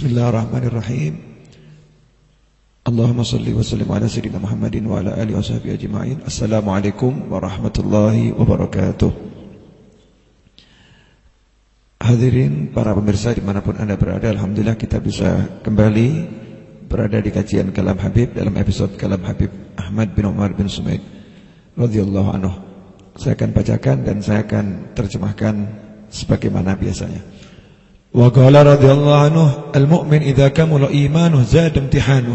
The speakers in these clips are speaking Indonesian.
Bismillahirrahmanirrahim. Allahumma salli wa sallim ala sayyidina Muhammadin wa ala alihi washabihi ajma'in. Assalamualaikum warahmatullahi wabarakatuh. Hadirin para pemirsa di mana pun anda berada Alhamdulillah kita bisa kembali Berada di kajian Kalam Habib Dalam episode Kalam Habib Ahmad bin Umar bin Sumaid radhiyallahu anhu. Saya akan bacakan dan saya akan terjemahkan sebagaimana biasanya. Qala radhiyallahu anhu al-mu'min idza kamula imanuhu zada imtihanuhu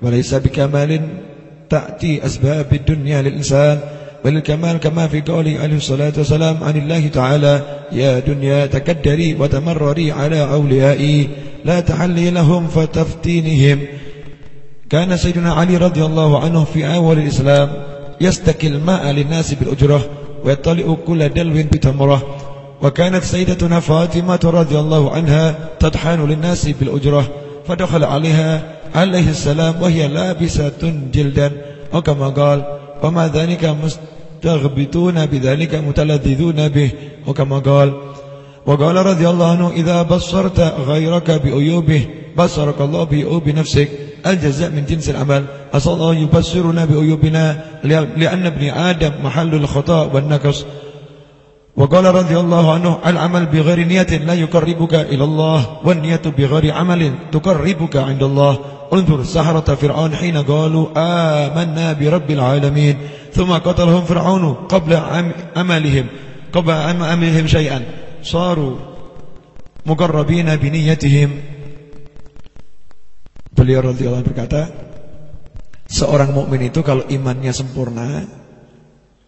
wa laysa bikamalin ta'ti asbab ad-dunya lil-insan بل الكمال كما في قوله عليه الصلاة والسلام عن الله تعالى يا دنيا تكدري وتمرري على أوليائي لا تحلي لهم فتفتينهم. كان سيدنا علي رضي الله عنه في أول الإسلام يستكي الماء للناس بالأجرة ويطلع كل دلو بتمرة. وكانت سيدتنا فاطمة رضي الله عنها تطحن للناس بالأجرة فدخل عليها عليه السلام وهي لابسة جلدا. وكما قال وما ذلك مستغبطون بذلك متلذذون به. وكما قال وقال رضي الله عنه إذا بصرت غيرك بعيوبه بصرك الله بعيوب نفسك الجزاء من جنس العمل. أسأل الله يبصرنا بعيوبنا لأن ابن آدم محل الخطأ والنقص. وقال رضي الله عنه العمل بغير نية لا يقربك إلى الله والنية بغير عمل تقربك عند الله انظر سحرة فرعون حين قالوا آمنا برب العالمين ثم قتلهم فرعون قبل عملهم قبل عملهم شيئا صاروا مقربين بنيتهم Beliau radhiyallahu berkata, seorang mukmin itu kalau imannya sempurna,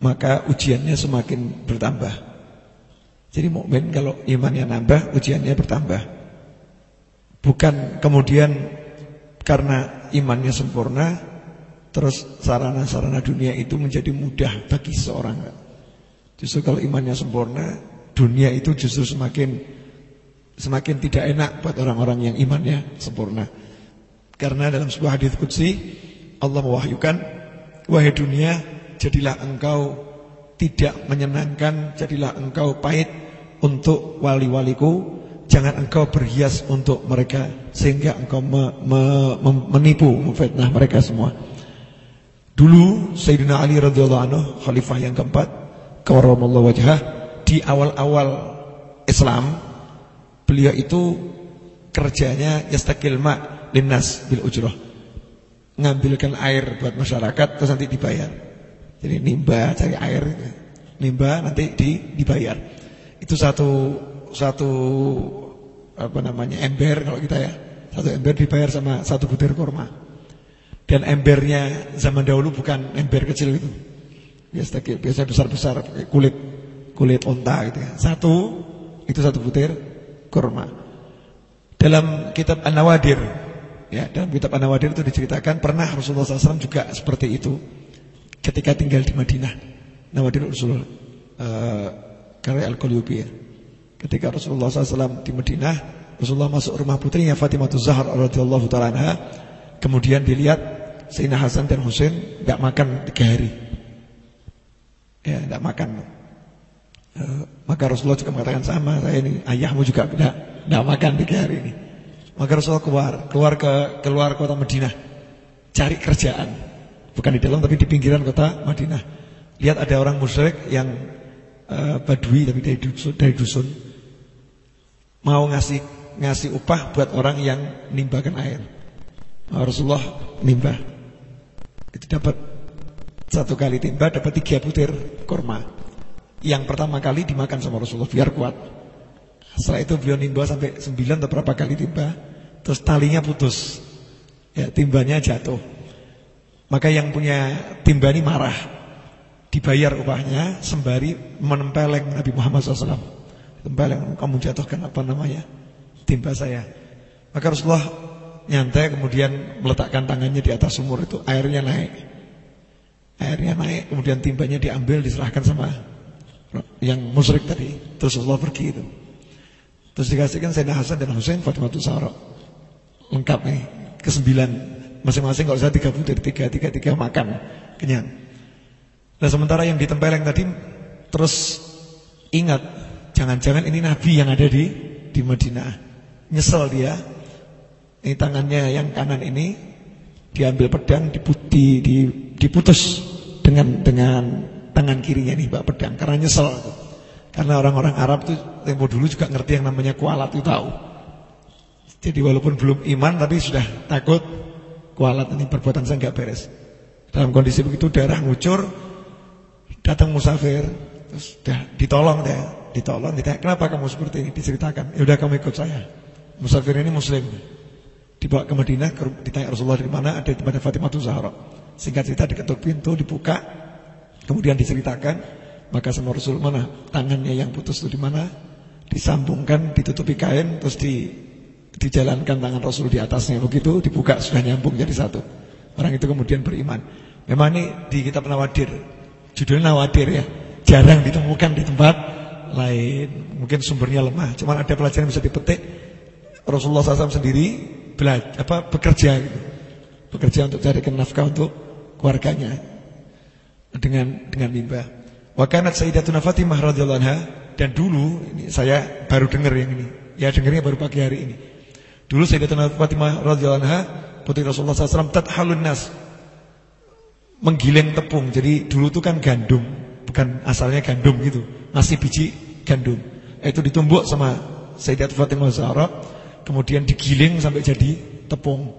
maka ujiannya semakin bertambah. Jadi mukmin kalau imannya nambah, ujiannya bertambah. Bukan kemudian karena imannya sempurna, terus sarana-sarana dunia itu menjadi mudah bagi seorang. Justru kalau imannya sempurna, dunia itu justru semakin semakin tidak enak buat orang-orang yang imannya sempurna. Karena dalam sebuah hadis qudsi Allah mewahyukan, wahai dunia, jadilah engkau tidak menyenangkan, jadilah engkau pahit untuk wali-waliku, jangan engkau berhias untuk mereka sehingga engkau me, me, me, menipu, memfitnah mereka semua. Dulu Sayyidina Ali radhiyallahu anhu khalifah yang keempat, karramallahu wajhah, di awal-awal Islam beliau itu kerjanya yastaqil ma' linnas bil ujroh. Ngambilkan air buat masyarakat terus nanti dibayar jadi nimba cari air. Nimba nanti di, dibayar. Itu satu satu apa namanya ember kalau kita ya. Satu ember dibayar sama satu butir kurma. Dan embernya zaman dahulu bukan ember kecil itu. Biasa biasa besar besar kulit kulit onta gitu ya. Satu itu satu butir kurma. Dalam kitab An-Nawadir Ya, dalam kitab An-Nawadir itu diceritakan pernah Rasulullah SAW juga seperti itu ketika tinggal di Madinah. Nawadir Rasulullah uh, karya Al-Qalyubi ya. Ketika Rasulullah SAW di Madinah, Rasulullah masuk rumah putrinya Fatimah Zahra radhiyallahu taala anha, kemudian dilihat Sayyidina Hasan dan Husain enggak makan tiga hari. Ya, enggak makan. Uh, maka Rasulullah juga mengatakan sama, saya ini ayahmu juga enggak enggak makan tiga hari ini. Maka Rasulullah keluar, keluar ke keluar kota Madinah, cari kerjaan. Bukan di dalam tapi di pinggiran kota Madinah. Lihat ada orang musyrik yang uh, badui tapi dari dusun, dari dusun mau ngasih ngasih upah buat orang yang nimbakan air. Nah, Rasulullah nimbah. Itu dapat satu kali timba dapat tiga butir korma. Yang pertama kali dimakan sama Rasulullah biar kuat. Setelah itu beliau nimba sampai sembilan atau berapa kali timba Terus talinya putus Ya timbanya jatuh Maka yang punya timba ini marah Dibayar upahnya Sembari menempeleng Nabi Muhammad SAW Tempeleng kamu jatuhkan apa namanya Timba saya Maka Rasulullah nyantai kemudian Meletakkan tangannya di atas sumur itu Airnya naik Airnya naik kemudian timbanya diambil Diserahkan sama Yang musyrik tadi Terus Rasulullah pergi itu Terus dikasihkan Sayyidina Hasan dan Husain Fatimah Zahra. Lengkap nih. Kesembilan. Masing-masing kalau saya tiga butir. Tiga, tiga, tiga makan. Kenyang. Nah sementara yang ditempeleng tadi. Terus ingat. Jangan-jangan ini Nabi yang ada di di Madinah. Nyesel dia. Ini tangannya yang kanan ini diambil pedang diputi, diputus dengan dengan tangan kirinya nih Pak pedang karena nyesel. Karena orang-orang Arab tuh tempo dulu juga ngerti yang namanya kualat itu tahu. Jadi walaupun belum iman tapi sudah takut kualat ini perbuatan saya nggak beres. Dalam kondisi begitu darah ngucur, datang musafir, terus dah ditolong deh, ditolong, ditanya kenapa kamu seperti ini, diceritakan. Ya udah kamu ikut saya. Musafir ini muslim dibawa ke Madinah ditanya Rasulullah di mana ada di tempat Fatimah Zahra singkat cerita diketuk pintu dibuka kemudian diceritakan maka sama Rasul mana tangannya yang putus itu di mana disambungkan ditutupi kain terus di dijalankan tangan Rasul di atasnya. Begitu dibuka sudah nyambung jadi satu. Orang itu kemudian beriman. Memang ini di kitab Nawadir. Judulnya Nawadir ya. Jarang ditemukan di tempat lain. Mungkin sumbernya lemah. Cuman ada pelajaran bisa dipetik. Rasulullah SAW sendiri belajar apa bekerja gitu. Bekerja untuk carikan nafkah untuk keluarganya. Dengan dengan mimba. Wa kanat Sayyidatuna Fatimah radhiyallahu anha dan dulu ini saya baru dengar yang ini. Ya dengarnya baru pagi hari ini. Dulu Sayyidatuna Fatimah radhiyallahu anha putri Rasulullah SAW tathalun nas menggiling tepung. Jadi dulu itu kan gandum, bukan asalnya gandum gitu. Masih biji gandum. Itu ditumbuk sama Sayyidat Fatimah Zahra kemudian digiling sampai jadi tepung.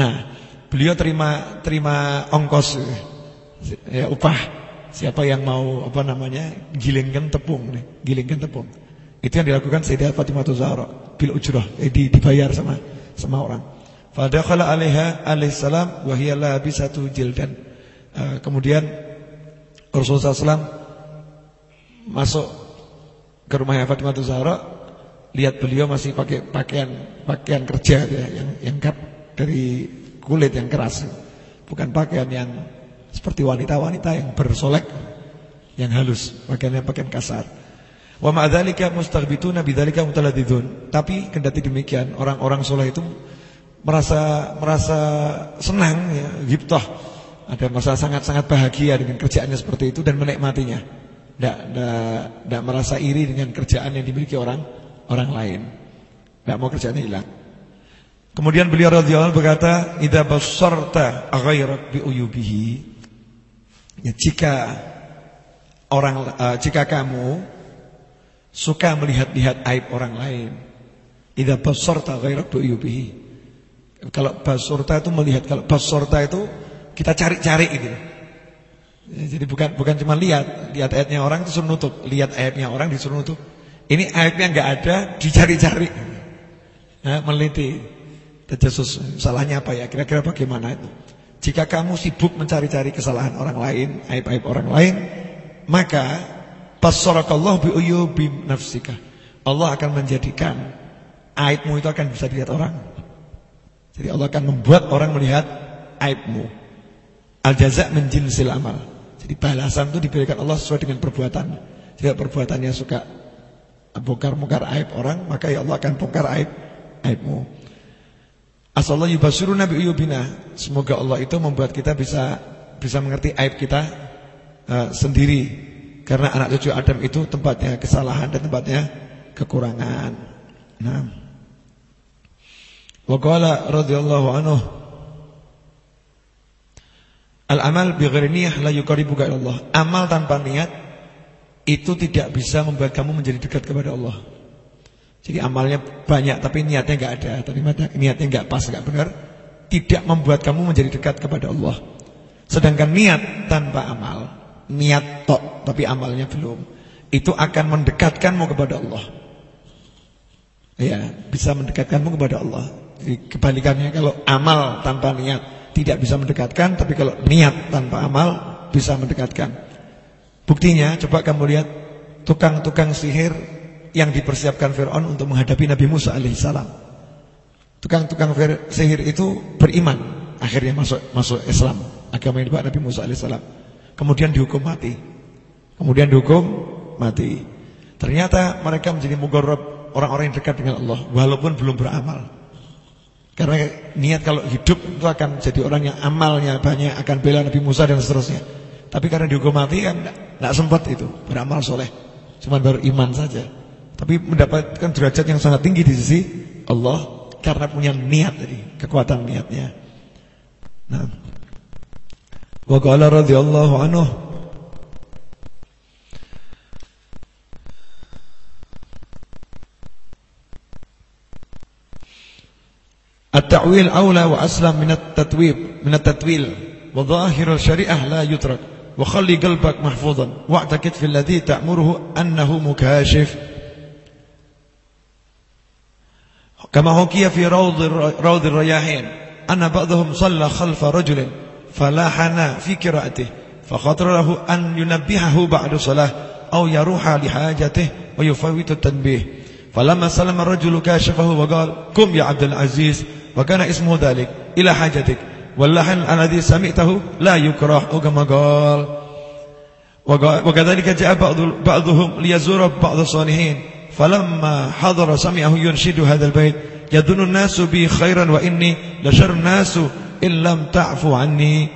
Nah, beliau terima terima ongkos ya upah siapa yang mau apa namanya gilingkan tepung nih, gilingkan tepung. Itu yang dilakukan Sayyidah Fatimah Zahra bil ujrah, eh, dibayar sama sama orang. Fadakhala 'alaiha alaihissalam wa hiya labisatu jildan. Uh, kemudian Rasulullah SAW masuk ke rumahnya Fatimah Zahra lihat beliau masih pakai pakaian pakaian kerja ya, yang yang kap dari kulit yang keras, bukan pakaian yang seperti wanita-wanita yang bersolek, yang halus, pakaiannya pakaian kasar. Wa ma'dzalika mustaghbituna bidzalika. Tapi kendati demikian, orang-orang soleh itu merasa merasa senang ya, ghibtah. Ada merasa sangat-sangat bahagia dengan kerjaannya seperti itu dan menikmatinya. Tidak merasa iri dengan kerjaan yang dimiliki orang orang lain. Tidak mau kerjanya hilang. Kemudian beliau radhiyallahu berkata, "Idza basarta ghairak bi uyubihi." Ya, jika orang uh, jika kamu suka melihat-lihat aib orang lain, idza basarta ghairak bi uyubihi. Kalau basurta itu melihat, kalau basurta itu kita cari-cari gitu. Jadi bukan bukan cuma lihat, lihat aibnya orang itu suruh nutup, lihat aibnya orang disuruh nutup. Ini aibnya nggak ada, dicari-cari. Nah, meliti. Terjesus, salahnya apa ya? Kira-kira bagaimana itu? Jika kamu sibuk mencari-cari kesalahan orang lain, aib-aib orang lain, maka basarakallahu bi uyubi nafsika. Allah akan menjadikan aibmu itu akan bisa dilihat orang. Jadi Allah akan membuat orang melihat aibmu. Al jaza min jinsil amal. Jadi balasan itu diberikan Allah sesuai dengan perbuatan. Jika perbuatannya suka bongkar-bongkar aib orang, maka ya Allah akan bongkar aib aibmu. Asallahu yubasiruna bi uyubina. Semoga Allah itu membuat kita bisa bisa mengerti aib kita uh, sendiri. Karena anak cucu Adam itu tempatnya kesalahan dan tempatnya kekurangan. Nah. Wa qala radhiyallahu anhu Al-amal bi ghairi la yuqarribuka ila Allah. Amal tanpa niat itu tidak bisa membuat kamu menjadi dekat kepada Allah. Jadi amalnya banyak tapi niatnya nggak ada, tapi niatnya nggak pas, nggak benar, tidak membuat kamu menjadi dekat kepada Allah. Sedangkan niat tanpa amal, niat tok tapi amalnya belum, itu akan mendekatkanmu kepada Allah. Ya, bisa mendekatkanmu kepada Allah. Jadi kebalikannya kalau amal tanpa niat tidak bisa mendekatkan, tapi kalau niat tanpa amal bisa mendekatkan. Buktinya coba kamu lihat tukang-tukang sihir yang dipersiapkan Fir'aun untuk menghadapi Nabi Musa alaihissalam. Tukang-tukang sihir itu beriman, akhirnya masuk masuk Islam, agama yang dibawa Nabi Musa alaihissalam. Kemudian dihukum mati. Kemudian dihukum mati. Ternyata mereka menjadi mugharrab orang-orang yang dekat dengan Allah walaupun belum beramal. Karena niat kalau hidup itu akan jadi orang yang amalnya banyak akan bela Nabi Musa dan seterusnya. Tapi karena dihukum mati kan tidak sempat itu beramal soleh, cuma baru iman saja. Tapi mendapatkan derajat yang sangat tinggi di sisi Allah karena punya niat tadi, kekuatan niatnya. Nah. Wa qala radhiyallahu anhu التعويل أولى وأسلم من التتويب من التتويل. وظاهر الشريعة لا يترك. وخلي قلبك محفوظا. واعتقد في الذي تأمره أنه مكاشف. كما حكي في روض روض الرياحين. أن بعضهم صلى خلف رجل. فلاحنا في قراءته فخطر له أن ينبهه بعد صلاة أو يروح لحاجته ويفوت التنبيه. فلما سلم الرجل كاشفه وقال قم يا عبد العزيز وكان اسمه ذلك إلى حاجتك. واللحن الذي سمعته لا يكره كما قال وكذلك جاء بعض بعضهم ليزور بعض الصالحين. فلما حضر سمعه ينشد هذا البيت يظن الناس بي خيرا وإني لشر الناس إن لم تعفو عني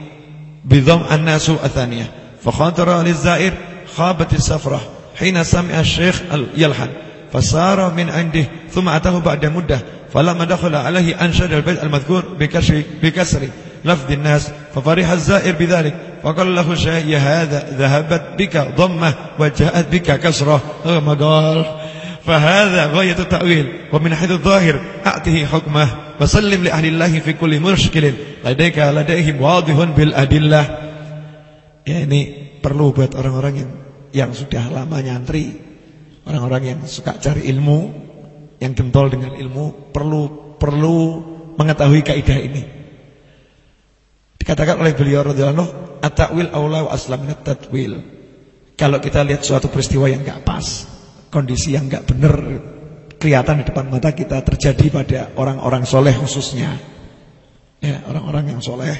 بضم الناس الثانية. فخاطر للزائر خابت السفرة حين سمع الشيخ يلحن فسار من عنده ثم أتاه بعد مدة فلما دخل عليه أنشد البيت المذكور بكسر, بكسر لفظ الناس ففرح الزائر بذلك فقال له الشيخ يا هذا ذهبت بك ضمة وجاءت بك كسرة. قال؟ فهذا غاية التأويل ومن حيث الظاهر أعطه حكمه وسلم لأهل الله في كل مشكل لديك لديهم واضح بالأدلة ya ini perlu buat orang-orang yang yang sudah lama nyantri orang-orang yang suka cari ilmu yang gentol dengan ilmu perlu perlu mengetahui kaidah ini dikatakan oleh beliau radhiyallahu anhu at-ta'wil aula wa aslam tatwil kalau kita lihat suatu peristiwa yang enggak pas kondisi yang enggak benar kelihatan di depan mata kita terjadi pada orang-orang soleh khususnya. Ya orang-orang yang soleh.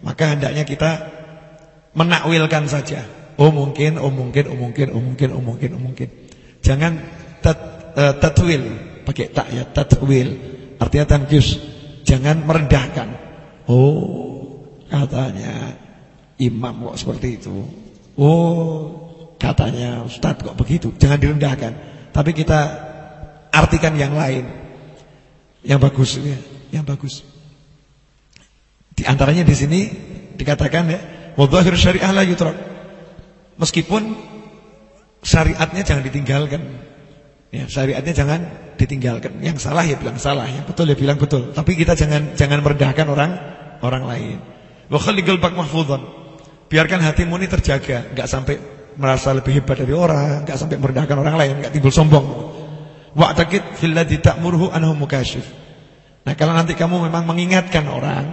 Maka hendaknya kita menakwilkan saja. Oh mungkin oh mungkin oh mungkin oh mungkin oh mungkin oh mungkin. Jangan tat, uh, tatwil pakai tak ya tatwil artinya tanqis jangan merendahkan. Oh katanya imam kok seperti itu. Oh katanya Ustadz kok begitu? Jangan direndahkan. Tapi kita artikan yang lain. Yang bagus ya, Yang bagus. Di antaranya di sini Dikatakan ya Wadhahir syariah la yutrak Meskipun Syariatnya jangan ditinggalkan. Ya, Syariatnya jangan ditinggalkan. Yang salah ya bilang salah. Yang betul ya bilang betul. Tapi kita jangan jangan merendahkan orang Orang lain. Wa khalliqal bak Biarkan hatimu ini terjaga Enggak sampai merasa lebih hebat dari orang, enggak sampai merendahkan orang lain, enggak timbul sombong. Wa'taqid fil ladzi ta'muruhu annahu mukashif. Nah, kalau nanti kamu memang mengingatkan orang,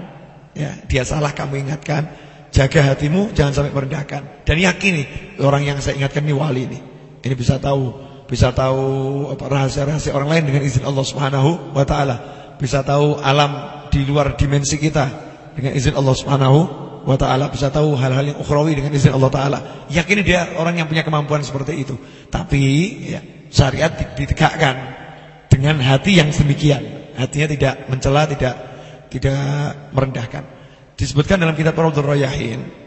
ya, dia salah kamu ingatkan, jaga hatimu jangan sampai merendahkan dan yakini orang yang saya ingatkan ini wali ini. Ini bisa tahu, bisa tahu apa rahasia-rahasia orang lain dengan izin Allah Subhanahu wa taala. Bisa tahu alam di luar dimensi kita dengan izin Allah Subhanahu wa taala bisa tahu hal-hal yang ukhrawi dengan izin Allah taala. Yakini dia orang yang punya kemampuan seperti itu. Tapi ya, syariat ditegakkan dengan hati yang demikian. Hatinya tidak mencela, tidak tidak merendahkan. Disebutkan dalam kitab Raudhur Rayahin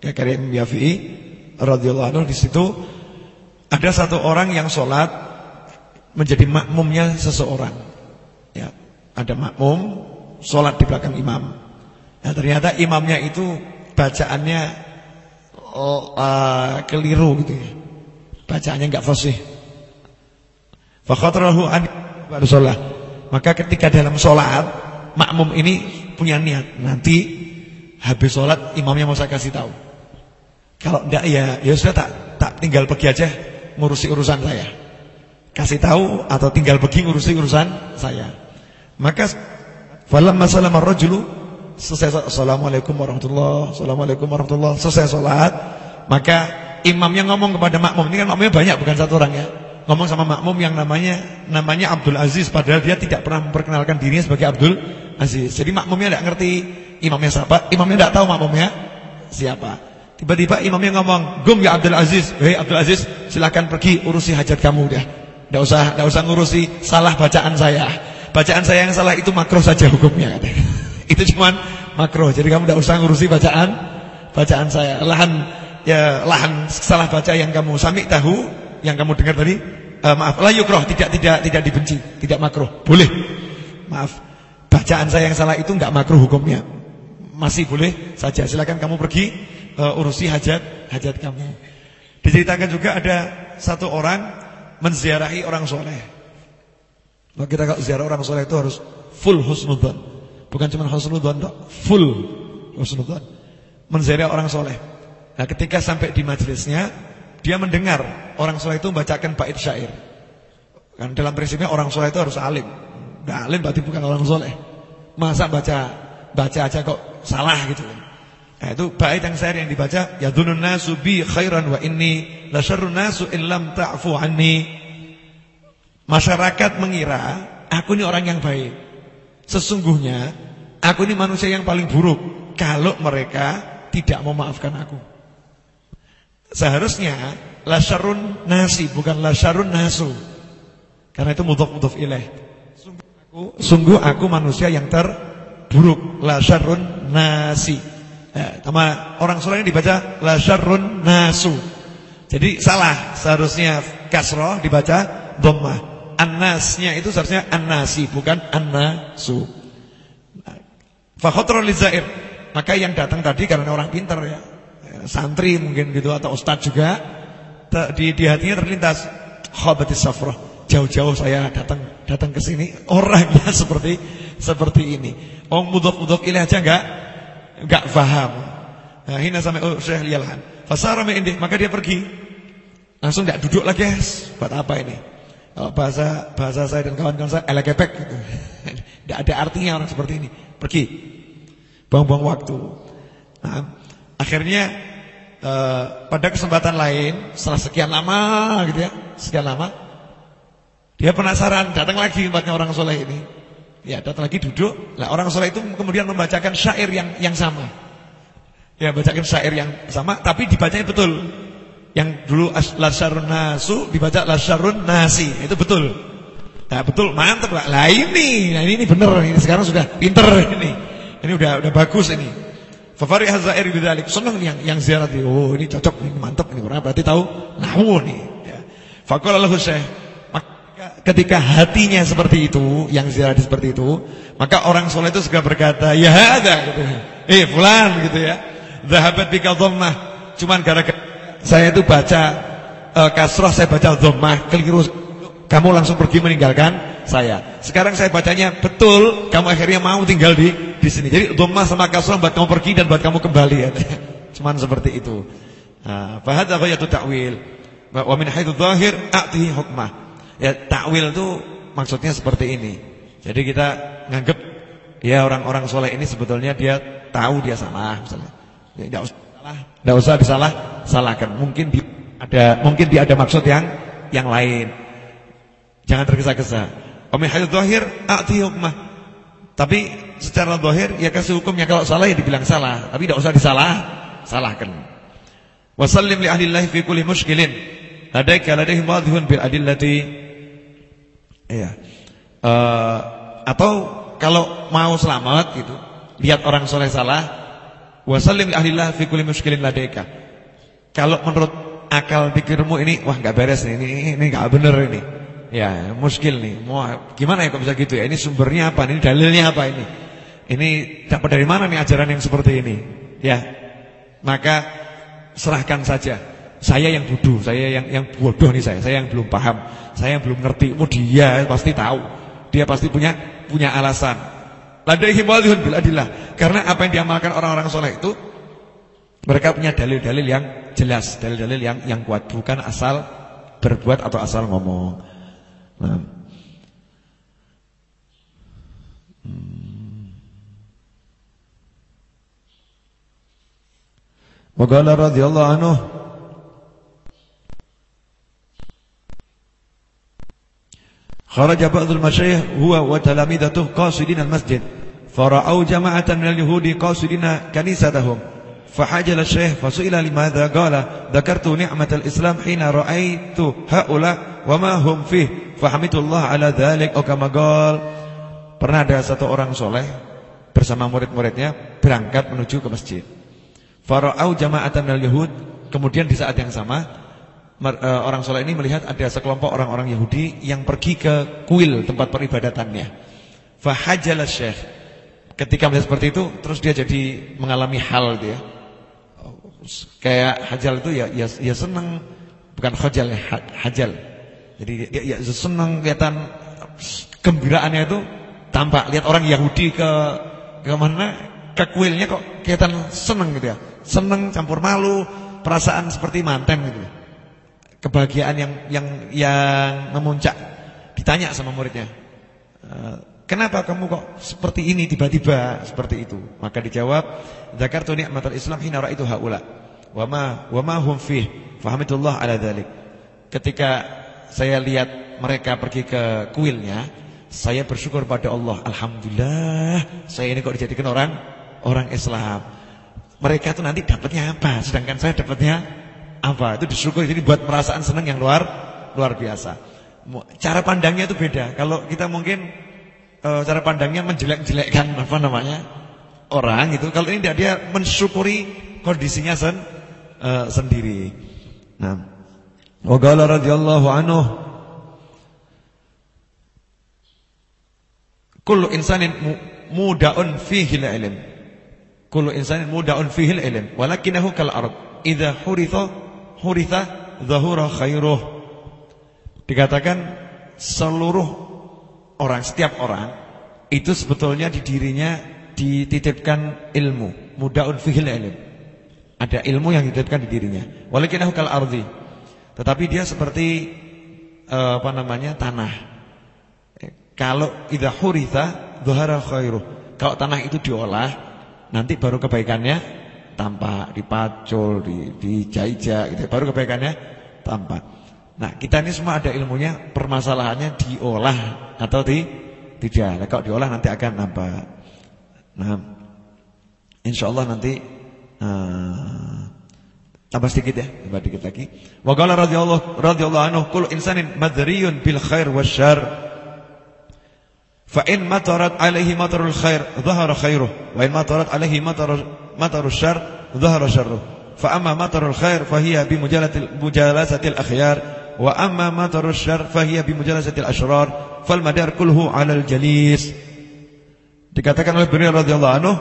ya karya Yafi'i radhiyallahu anhu di situ ada satu orang yang sholat menjadi makmumnya seseorang. Ya, ada makmum sholat di belakang imam. Nah, ternyata imamnya itu bacaannya oh, uh, keliru gitu ya. Bacaannya enggak fasih. Fakhatrahu an sholat. Maka ketika dalam sholat makmum ini punya niat nanti habis sholat imamnya mau saya kasih tahu. Kalau enggak ya ya sudah tak tak tinggal pergi aja ngurusi urusan saya. Kasih tahu atau tinggal pergi ngurusi urusan saya. Maka falamma salama ar-rajulu selesai Assalamualaikum warahmatullahi Assalamualaikum warahmatullahi Selesai sholat. Maka imamnya ngomong kepada makmum. Ini kan makmumnya banyak bukan satu orang ya. Ngomong sama makmum yang namanya Namanya Abdul Aziz. Padahal dia tidak pernah memperkenalkan dirinya sebagai Abdul Aziz. Jadi makmumnya tidak ngerti Imamnya siapa. Imamnya tidak tahu makmumnya siapa. Tiba-tiba imamnya ngomong Gum ya Abdul Aziz. Hei Abdul Aziz silahkan pergi urusi hajat kamu udah. Tidak usah, tidak usah ngurusi salah bacaan saya. Bacaan saya yang salah itu makro saja hukumnya katanya itu cuma makro. Jadi kamu tidak usah ngurusi bacaan bacaan saya. Lahan ya lahan salah baca yang kamu sami tahu, yang kamu dengar tadi, uh, maaf, la yukroh, tidak tidak tidak dibenci, tidak makro. Boleh. Maaf. bacaan saya yang salah itu enggak makruh hukumnya. Masih boleh saja. Silakan kamu pergi uh, urusi hajat hajat kamu. Diceritakan juga ada satu orang menziarahi orang soleh. Nah, kita kalau ziarah orang soleh itu harus full husnudzon. Bukan cuma husnudzon, full husnudzon. Menziarahi orang soleh. Nah, ketika sampai di majelisnya, dia mendengar orang soleh itu membacakan bait syair. Kan dalam prinsipnya orang soleh itu harus alim. Nggak alim berarti bukan orang soleh. Masa baca baca aja kok salah gitu. Nah, itu bait yang syair yang dibaca ya dunun nasu bi khairan wa inni la syarrun nasu in lam ta'fu anni. Masyarakat mengira aku ini orang yang baik. Sesungguhnya aku ini manusia yang paling buruk kalau mereka tidak mau maafkan aku. Seharusnya la syarrun nasi bukan la syarrun nasu. Karena itu mudhaf-mudhaf ilaih. Sungguh aku, sungguh aku manusia yang terburuk la syarrun nasi. Ya, sama orang ini dibaca la syarrun nasu. Jadi salah, seharusnya kasroh dibaca dhammah. An-nasnya itu seharusnya an-nasi bukan an-nasu. Fa khatrul lizair. Maka yang datang tadi karena orang pintar ya santri mungkin gitu atau ustadz juga di, di hatinya terlintas khabatis safrah jauh-jauh saya datang datang ke sini. Orangnya seperti seperti ini. Oh mudhaf-mudhaf ilaih aja enggak enggak paham nah hina sampai oh Syekh Lialhan fasara indih maka dia pergi. Langsung enggak duduk lagi buat apa ini kalau bahasa bahasa saya dan kawan-kawan saya elekepek gitu. enggak ada artinya orang seperti ini pergi buang-buang waktu nah Akhirnya uh, pada kesempatan lain setelah sekian lama gitu ya, sekian lama dia penasaran datang lagi tempatnya orang soleh ini. Ya datang lagi duduk. Lah orang soleh itu kemudian membacakan syair yang yang sama. Ya bacakan syair yang sama, tapi dibacanya betul. Yang dulu lasarun nasu dibaca lasarun nasi, itu betul. Nah betul, mantap lah. Lah ini, nah ini, ini bener ini sekarang sudah pinter ini. Ini udah udah bagus ini. Fafari hazair bidzalik. Senang yang yang ziarah dia. Oh, ini cocok, ini mantap ini orang berarti tahu nahwu nih. Ya. Faqala lahu. Ketika hatinya seperti itu, yang ziarah seperti itu, maka orang soleh itu segera berkata, "Ya ada gitu. Eh, fulan gitu ya. Zahabat bika dhammah. Cuman gara-gara saya itu baca uh, kasrah, saya baca dhammah, keliru. Kamu langsung pergi meninggalkan saya. Sekarang saya bacanya betul, kamu akhirnya mau tinggal di di sini. Jadi dhammah sama kasrah buat kamu pergi dan buat kamu kembali ya. Cuman seperti itu. Nah, fa hadza ghayatu ta'wil. Wa min haitsu dhahir a'tihi hukmah. Ya takwil itu maksudnya seperti ini. Jadi kita nganggap ya orang-orang soleh ini sebetulnya dia tahu dia salah misalnya. Ya, tidak usah disalah salahkan. Mungkin di, ada mungkin dia ada maksud yang yang lain. Jangan tergesa-gesa. Omihayat dohir, akti hukmah. Tapi secara dohir, ya kasih hukumnya kalau salah ya dibilang salah. Tapi tidak usah disalah, salahkan. Wasallim li ahlillahi fi kulli muskilin. Ladaika ladaihi wadhihun bil adillati. Iya. Uh, atau kalau mau selamat gitu, lihat orang soleh salah, wasallim li ahlillahi fi kulli muskilin ladaika. Kalau menurut akal pikirmu ini, wah nggak beres nih, ini ini nggak benar ini. Ya, muskil nih. Mau gimana ya kok bisa gitu ya? Ini sumbernya apa? Ini dalilnya apa ini? Ini dapat dari mana nih ajaran yang seperti ini? Ya. Maka serahkan saja. Saya yang bodoh, saya yang yang bodoh nih saya. Saya yang belum paham, saya yang belum ngerti. Oh dia pasti tahu. Dia pasti punya punya alasan. Ladaihi wadihun bil adillah. Karena apa yang diamalkan orang-orang soleh itu mereka punya dalil-dalil yang jelas, dalil-dalil yang yang kuat, bukan asal berbuat atau asal ngomong. Nah. Hmm. Mughallal radhiyallahu anhu Kharaja ba'dul masyayikh huwa wa talamidatuh qasidin al-masjid Fara'au jama'atan minal Yahudi qasidina kanisatahum. Fahajala Syekh fasuila limadha qala dzakartu ni'matal Islam hina ra'aitu haula wa ma hum fih. Fahamitullah ala dzalik au oh kama Pernah ada satu orang soleh bersama murid-muridnya berangkat menuju ke masjid. Fara'au jama'atan minal Yahud, kemudian di saat yang sama e, orang soleh ini melihat ada sekelompok orang-orang Yahudi yang pergi ke kuil tempat peribadatannya. Fahajala Syekh Ketika melihat seperti itu, terus dia jadi mengalami hal dia. Kayak hajal itu ya ya, ya senang, bukan khajal ya, hajal. Jadi dia ya senang kelihatan gembiraannya itu tampak. Lihat orang Yahudi ke ke mana? Ke kuilnya kok kelihatan senang gitu ya. Senang campur malu, perasaan seperti manten gitu. Kebahagiaan yang yang yang memuncak. Ditanya sama muridnya. Kenapa kamu kok seperti ini tiba-tiba seperti itu? Maka dijawab, "Dzakartu ni'matal Islam hina ra'aitu haula." Wa ma wa ma hum fih. Fahamitullah ala dzalik. Ketika saya lihat mereka pergi ke kuilnya, saya bersyukur pada Allah. Alhamdulillah, saya ini kok dijadikan orang orang Islam. Mereka itu nanti dapatnya apa? Sedangkan saya dapatnya apa? Itu disyukur. Jadi buat perasaan senang yang luar luar biasa. Cara pandangnya itu beda. Kalau kita mungkin uh, cara pandangnya menjelek-jelekkan apa namanya orang itu. Kalau ini dia, dia mensyukuri kondisinya sen, uh, sendiri. Nah, Waqala radhiyallahu anhu Kullu insanin muda'un fihi ilm. Kullu insanin muda'un fihi ilm, walakinahu kal ard. Idza huritha huritha dhahura khairuh. Dikatakan seluruh orang, setiap orang itu sebetulnya di dirinya dititipkan ilmu, mudahun fihil ilm. Ada ilmu yang dititipkan di dirinya. Walakinahu kal ardi. Tetapi dia seperti uh, apa namanya? tanah. Eh, kalau idza huritha dhahara khairuh. Kalau tanah itu diolah, nanti baru kebaikannya tampak, dipacul, di dijajah gitu. Baru kebaikannya tampak. Nah, kita ini semua ada ilmunya, permasalahannya diolah atau di, tidak. Nah, kalau diolah nanti akan nampak. Nah, insya Allah nanti uh, tambah sedikit ya, tambah sedikit lagi. Wa qala radhiyallahu radhiyallahu anhu kullu insanin madriyun bil khair wasyarr. Fa in matarat alaihi matarul khair dhahara khairuh wa in matarat alaihi matarul matarul syarr dhahara syarruh. Fa amma matarul khair fa hiya bi mujalasatil akhyar wa amma matarus syarr fahiya bi mujalasatil asyrar fal madar kulhu 'alal jalis. Dikatakan oleh beliau radhiyallahu anhu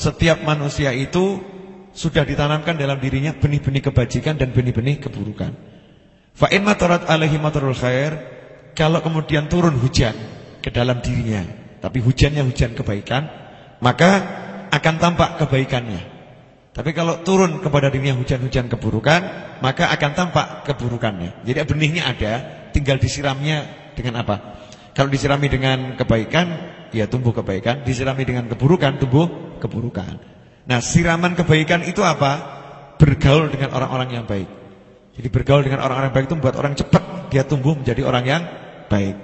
setiap manusia itu sudah ditanamkan dalam dirinya benih-benih kebajikan dan benih-benih keburukan. Fa in matarat alaihi matarul khair kalau kemudian turun hujan ke dalam dirinya tapi hujannya hujan kebaikan maka akan tampak kebaikannya tapi kalau turun kepada dirinya hujan-hujan keburukan, maka akan tampak keburukannya. Jadi benihnya ada, tinggal disiramnya dengan apa? Kalau disirami dengan kebaikan, ya tumbuh kebaikan. Disirami dengan keburukan, tumbuh keburukan. Nah, siraman kebaikan itu apa? Bergaul dengan orang-orang yang baik. Jadi bergaul dengan orang-orang baik itu membuat orang cepat dia tumbuh menjadi orang yang baik.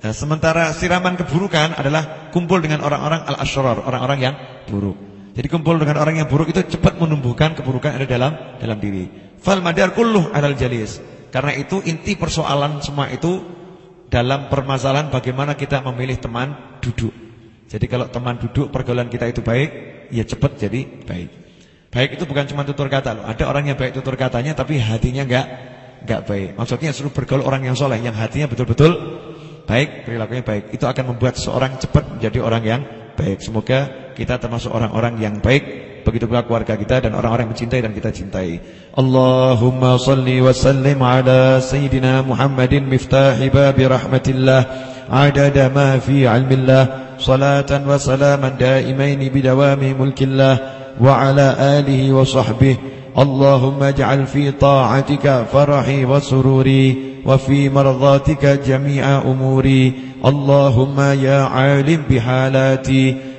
Nah, sementara siraman keburukan adalah kumpul dengan orang-orang al-asyrar, orang-orang yang buruk. Jadi kumpul dengan orang yang buruk itu cepat menumbuhkan keburukan ada dalam dalam diri. Fal madar kulluh alal jalis. Karena itu inti persoalan semua itu dalam permasalahan bagaimana kita memilih teman duduk. Jadi kalau teman duduk pergaulan kita itu baik, ya cepat jadi baik. Baik itu bukan cuma tutur kata loh. Ada orang yang baik tutur katanya tapi hatinya enggak enggak baik. Maksudnya suruh bergaul orang yang soleh yang hatinya betul-betul baik, perilakunya baik. Itu akan membuat seorang cepat menjadi orang yang baik. Semoga kita termasuk orang-orang yang baik begitu pula keluarga kita dan orang-orang yang mencintai dan kita cintai. Allahumma salli wa sallim ala sayyidina Muhammadin miftahi babi rahmatillah adada ma fi ilmillah salatan wa salaman daimain bidawami mulkillah wa ala alihi wa sahbihi اللهم اجعل في طاعتك فرحي وسروري وفي مرضاتك جميع أموري اللهم يا عالم بحالاتي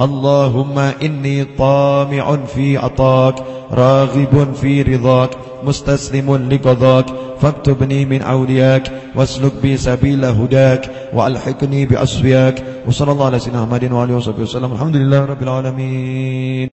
اللهم إني طامع في عطاك راغب في رضاك مستسلم لقضاك فاكتبني من أولياك واسلك بي سبيل هداك وألحقني بأصفياك. وصلى الله على سيدنا محمد وعلى وصحبه وسلم. الحمد لله رب العالمين.